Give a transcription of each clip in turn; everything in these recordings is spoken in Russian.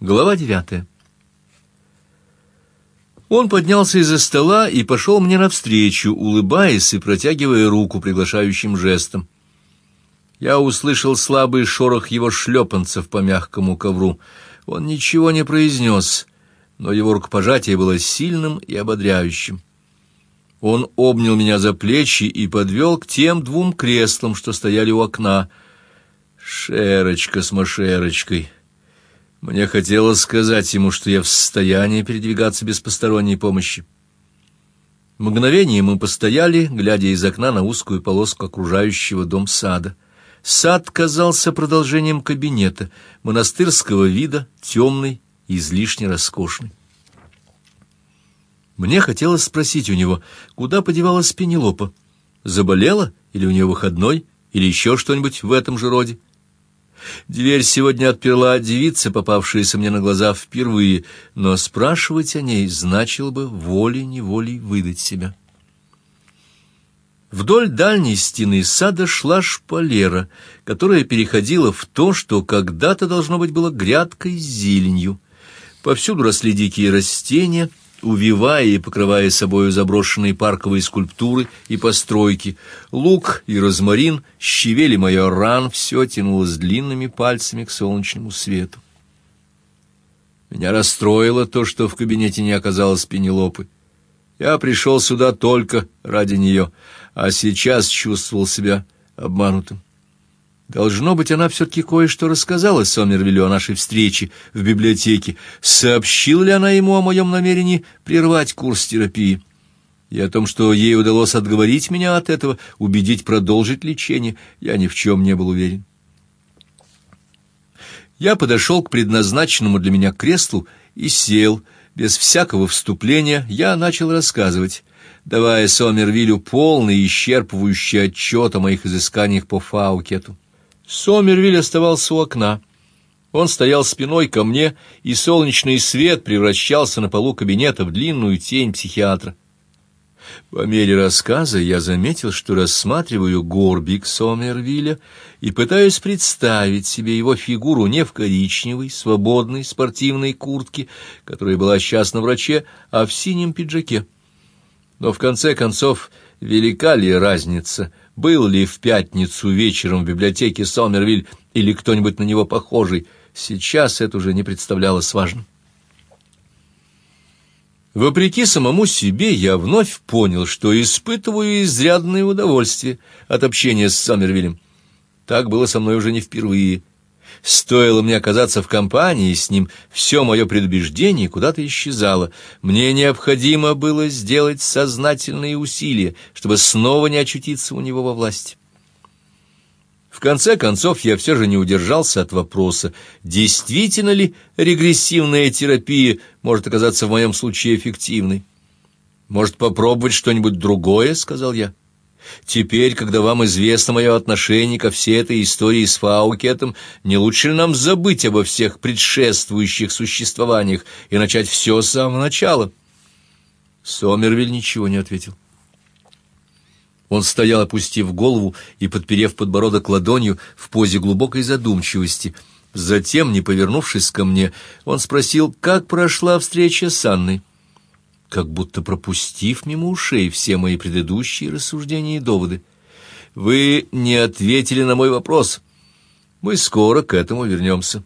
Глава девятая. Он поднялся из-за стола и пошел мне навстречу, улыбаясь и протягивая руку приглашающим жестом. Я услышал слабый шорох его шлепанцев по мягкому ковру. Он ничего не произнес, но его рукопожатие было сильным и ободряющим. Он обнял меня за плечи и подвел к тем двум креслам, что стояли у окна. Шерочка с Машерочкой. Мне хотелось сказать ему, что я в состоянии передвигаться без посторонней помощи. Мгновение мы постояли, глядя из окна на узкую полоску окружающего дом сада. Сад казался продолжением кабинета, монастырского вида, темный и излишне роскошный. Мне хотелось спросить у него, куда подевалась Пенелопа. Заболела или у нее выходной, или еще что-нибудь в этом же роде. Дверь сегодня отперла девица, попавшаяся мне на глаза впервые, но спрашивать о ней значило бы волей-неволей выдать себя. Вдоль дальней стены сада шла шпалера, которая переходила в то, что когда-то должно быть было грядкой с зеленью. Повсюду росли дикие растения — увивая и покрывая собою заброшенные парковые скульптуры и постройки. Лук и розмарин, щавели ран, все тянулось длинными пальцами к солнечному свету. Меня расстроило то, что в кабинете не оказалось Пенелопы. Я пришел сюда только ради нее, а сейчас чувствовал себя обманутым. Должно быть, она все-таки кое-что рассказала Сомервилю о нашей встрече в библиотеке. Сообщила ли она ему о моем намерении прервать курс терапии? И о том, что ей удалось отговорить меня от этого, убедить продолжить лечение, я ни в чем не был уверен. Я подошел к предназначенному для меня креслу и сел. Без всякого вступления я начал рассказывать, давая Сомервилю полный исчерпывающий отчет о моих изысканиях по Фаукету. Сомервиль оставался у окна. Он стоял спиной ко мне, и солнечный свет превращался на полу кабинета в длинную тень психиатра. По мере рассказа я заметил, что рассматриваю горбик Сомервилля и пытаюсь представить себе его фигуру не в коричневой, свободной спортивной куртке, которая была сейчас на враче, а в синем пиджаке. Но в конце концов, велика ли разница был ли в пятницу вечером в библиотеке Сомервиль или кто-нибудь на него похожий, сейчас это уже не представлялось важным. Вопреки самому себе я вновь понял, что испытываю изрядное удовольствие от общения с Сомервилем. Так было со мной уже не впервые. Стоило мне оказаться в компании с ним, все мое предубеждение куда-то исчезало. Мне необходимо было сделать сознательные усилия, чтобы снова не очутиться у него во власти. В конце концов, я все же не удержался от вопроса, действительно ли регрессивная терапия может оказаться в моем случае эффективной. «Может, попробовать что-нибудь другое?» — сказал я. Теперь, когда вам известно мое отношение ко всей этой истории с Фаукетом, не лучше ли нам забыть обо всех предшествующих существованиях и начать все с самого начала?» Сомервиль ничего не ответил. Он стоял, опустив голову и подперев подбородок ладонью в позе глубокой задумчивости. Затем, не повернувшись ко мне, он спросил, как прошла встреча с Анной как будто пропустив мимо ушей все мои предыдущие рассуждения и доводы. «Вы не ответили на мой вопрос. Мы скоро к этому вернемся.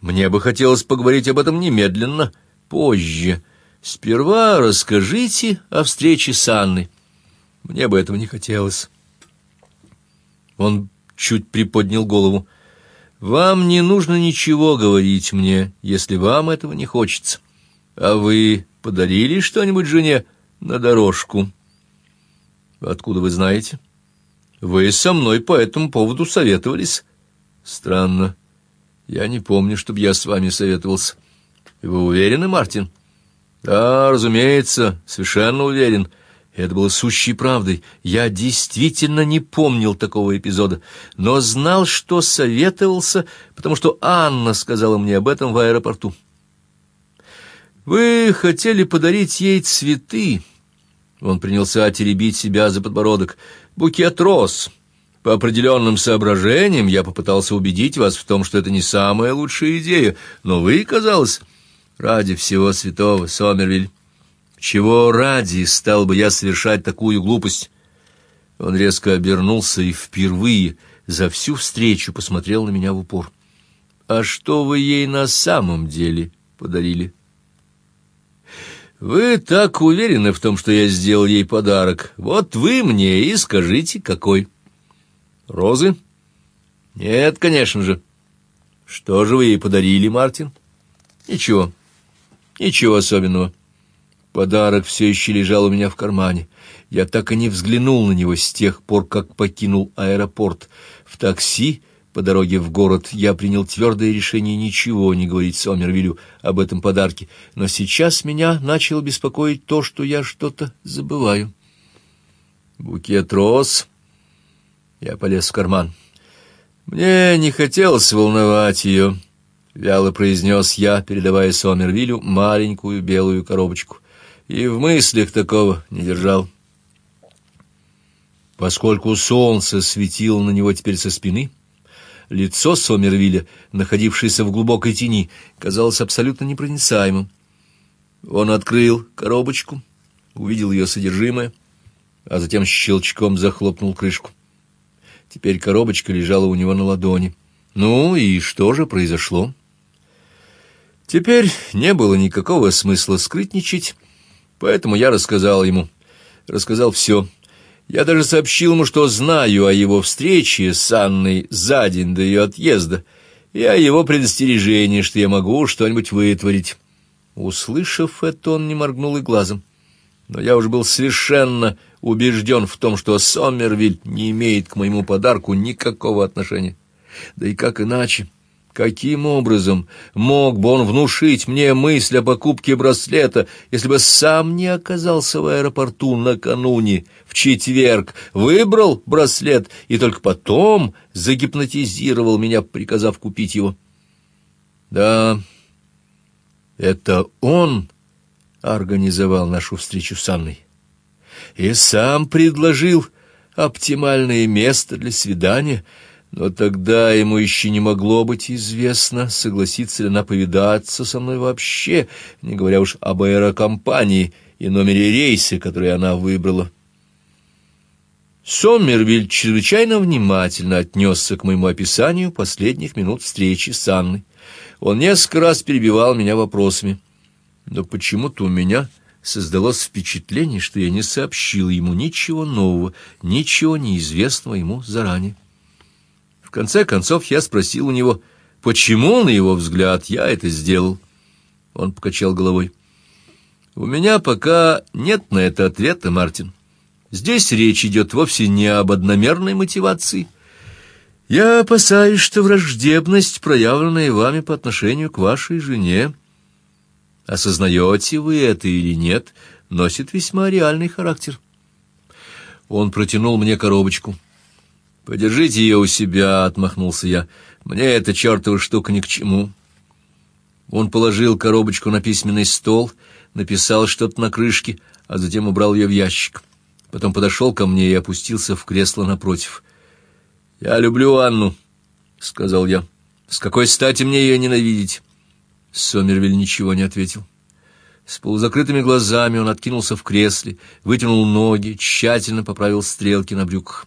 Мне бы хотелось поговорить об этом немедленно, позже. Сперва расскажите о встрече с Анной. Мне бы этого не хотелось». Он чуть приподнял голову. «Вам не нужно ничего говорить мне, если вам этого не хочется. А вы подарили что-нибудь жене на дорожку? Откуда вы знаете? Вы со мной по этому поводу советовались. Странно. Я не помню, чтобы я с вами советовался. Вы уверены, Мартин? Да, разумеется, совершенно уверен. Это было сущей правдой. Я действительно не помнил такого эпизода, но знал, что советовался, потому что Анна сказала мне об этом в аэропорту. Вы хотели подарить ей цветы. Он принялся теребить себя за подбородок. Букет роз. По определенным соображениям я попытался убедить вас в том, что это не самая лучшая идея, но вы, казалось, ради всего святого, Сомервиль, чего ради стал бы я совершать такую глупость? Он резко обернулся и впервые за всю встречу посмотрел на меня в упор. А что вы ей на самом деле подарили? Вы так уверены в том, что я сделал ей подарок. Вот вы мне и скажите, какой. Розы? Нет, конечно же. Что же вы ей подарили, Мартин? Ничего. Ничего особенного. Подарок все еще лежал у меня в кармане. Я так и не взглянул на него с тех пор, как покинул аэропорт. В такси по дороге в город я принял твердое решение ничего не говорить Сомервилю об этом подарке, но сейчас меня начало беспокоить то, что я что-то забываю. Букет роз. Я полез в карман. Мне не хотелось волновать ее, — вяло произнес я, передавая Сомервилю маленькую белую коробочку. И в мыслях такого не держал. Поскольку солнце светило на него теперь со спины, — Лицо Сомервилля, находившееся в глубокой тени, казалось абсолютно непроницаемым. Он открыл коробочку, увидел ее содержимое, а затем щелчком захлопнул крышку. Теперь коробочка лежала у него на ладони. Ну и что же произошло? Теперь не было никакого смысла скрытничать, поэтому я рассказал ему, рассказал все — я даже сообщил ему, что знаю о его встрече с Анной за день до ее отъезда и о его предостережении, что я могу что-нибудь вытворить. Услышав это, он не моргнул и глазом. Но я уж был совершенно убежден в том, что Сомервиль не имеет к моему подарку никакого отношения. Да и как иначе? Каким образом мог бы он внушить мне мысль о покупке браслета, если бы сам не оказался в аэропорту накануне, в четверг, выбрал браслет и только потом загипнотизировал меня, приказав купить его? Да, это он организовал нашу встречу с Анной и сам предложил оптимальное место для свидания — но тогда ему еще не могло быть известно, согласится ли она повидаться со мной вообще, не говоря уж об аэрокомпании и номере рейса, который она выбрала. Соммервиль чрезвычайно внимательно отнесся к моему описанию последних минут встречи с Анной. Он несколько раз перебивал меня вопросами. Но почему-то у меня создалось впечатление, что я не сообщил ему ничего нового, ничего неизвестного ему заранее конце концов я спросил у него, почему, на его взгляд, я это сделал. Он покачал головой. «У меня пока нет на это ответа, Мартин. Здесь речь идет вовсе не об одномерной мотивации. Я опасаюсь, что враждебность, проявленная вами по отношению к вашей жене, осознаете вы это или нет, носит весьма реальный характер». Он протянул мне коробочку. «Подержите ее у себя», — отмахнулся я. «Мне эта чертова штука ни к чему». Он положил коробочку на письменный стол, написал что-то на крышке, а затем убрал ее в ящик. Потом подошел ко мне и опустился в кресло напротив. «Я люблю Анну», — сказал я. «С какой стати мне ее ненавидеть?» Сомервиль ничего не ответил. С полузакрытыми глазами он откинулся в кресле, вытянул ноги, тщательно поправил стрелки на брюках.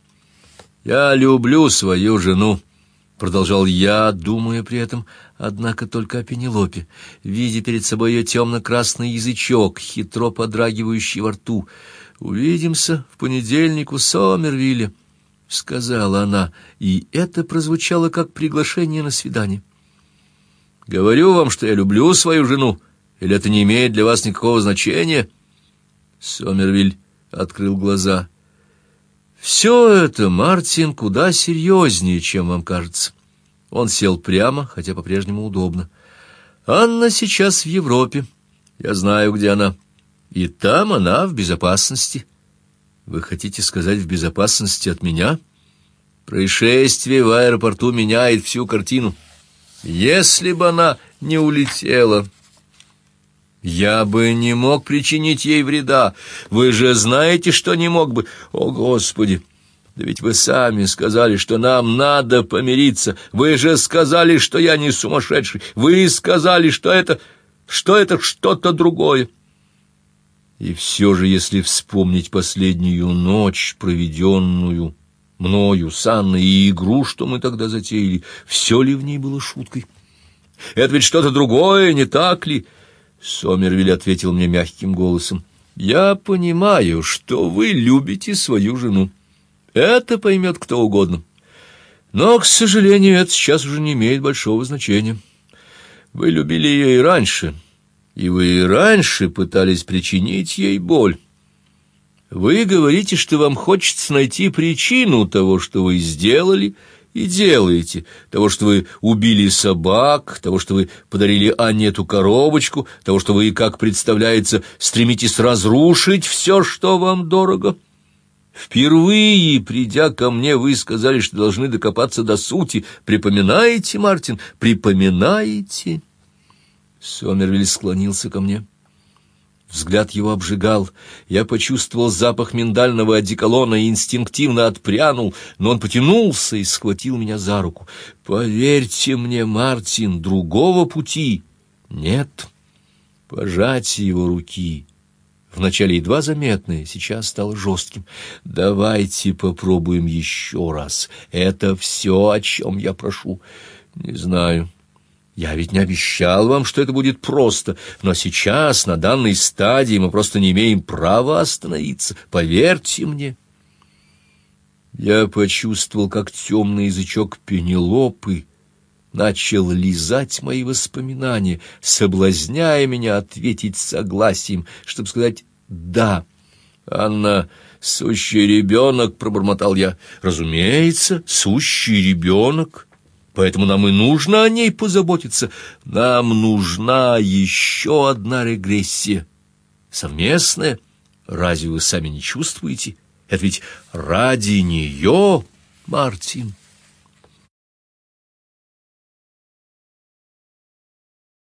«Я люблю свою жену», — продолжал я, думая при этом, однако только о Пенелопе, видя перед собой ее темно-красный язычок, хитро подрагивающий во рту. «Увидимся в понедельник у Сомервилля», — сказала она, и это прозвучало как приглашение на свидание. «Говорю вам, что я люблю свою жену, или это не имеет для вас никакого значения?» Сомервиль открыл глаза — все это, Мартин, куда серьезнее, чем вам кажется. Он сел прямо, хотя по-прежнему удобно. Анна сейчас в Европе. Я знаю, где она. И там она в безопасности. Вы хотите сказать, в безопасности от меня? Происшествие в аэропорту меняет всю картину. Если бы она не улетела... Я бы не мог причинить ей вреда. Вы же знаете, что не мог бы. О, Господи! Да ведь вы сами сказали, что нам надо помириться. Вы же сказали, что я не сумасшедший. Вы сказали, что это... что это что-то другое. И все же, если вспомнить последнюю ночь, проведенную мною с Анной и игру, что мы тогда затеяли, все ли в ней было шуткой? Это ведь что-то другое, не так ли? Сомервиль ответил мне мягким голосом. Я понимаю, что вы любите свою жену. Это поймет кто угодно. Но, к сожалению, это сейчас уже не имеет большого значения. Вы любили ее и раньше, и вы и раньше пытались причинить ей боль. Вы говорите, что вам хочется найти причину того, что вы сделали и делаете, того, что вы убили собак, того, что вы подарили Анне эту коробочку, того, что вы, как представляется, стремитесь разрушить все, что вам дорого. Впервые, придя ко мне, вы сказали, что должны докопаться до сути. Припоминаете, Мартин, припоминаете?» Сомервиль склонился ко мне. Взгляд его обжигал. Я почувствовал запах миндального одеколона и инстинктивно отпрянул, но он потянулся и схватил меня за руку. «Поверьте мне, Мартин, другого пути нет». Пожатие его руки Вначале едва заметное, сейчас стало жестким. Давайте попробуем еще раз. Это все, о чем я прошу. Не знаю. Я ведь не обещал вам, что это будет просто, но сейчас, на данной стадии, мы просто не имеем права остановиться. Поверьте мне. Я почувствовал, как темный язычок Пенелопы начал лизать мои воспоминания, соблазняя меня ответить согласием, чтобы сказать «да». «Анна, сущий ребенок», — пробормотал я. «Разумеется, сущий ребенок. Поэтому нам и нужно о ней позаботиться. Нам нужна еще одна регрессия. Совместная. Разве вы сами не чувствуете? Это ведь ради нее, Мартин».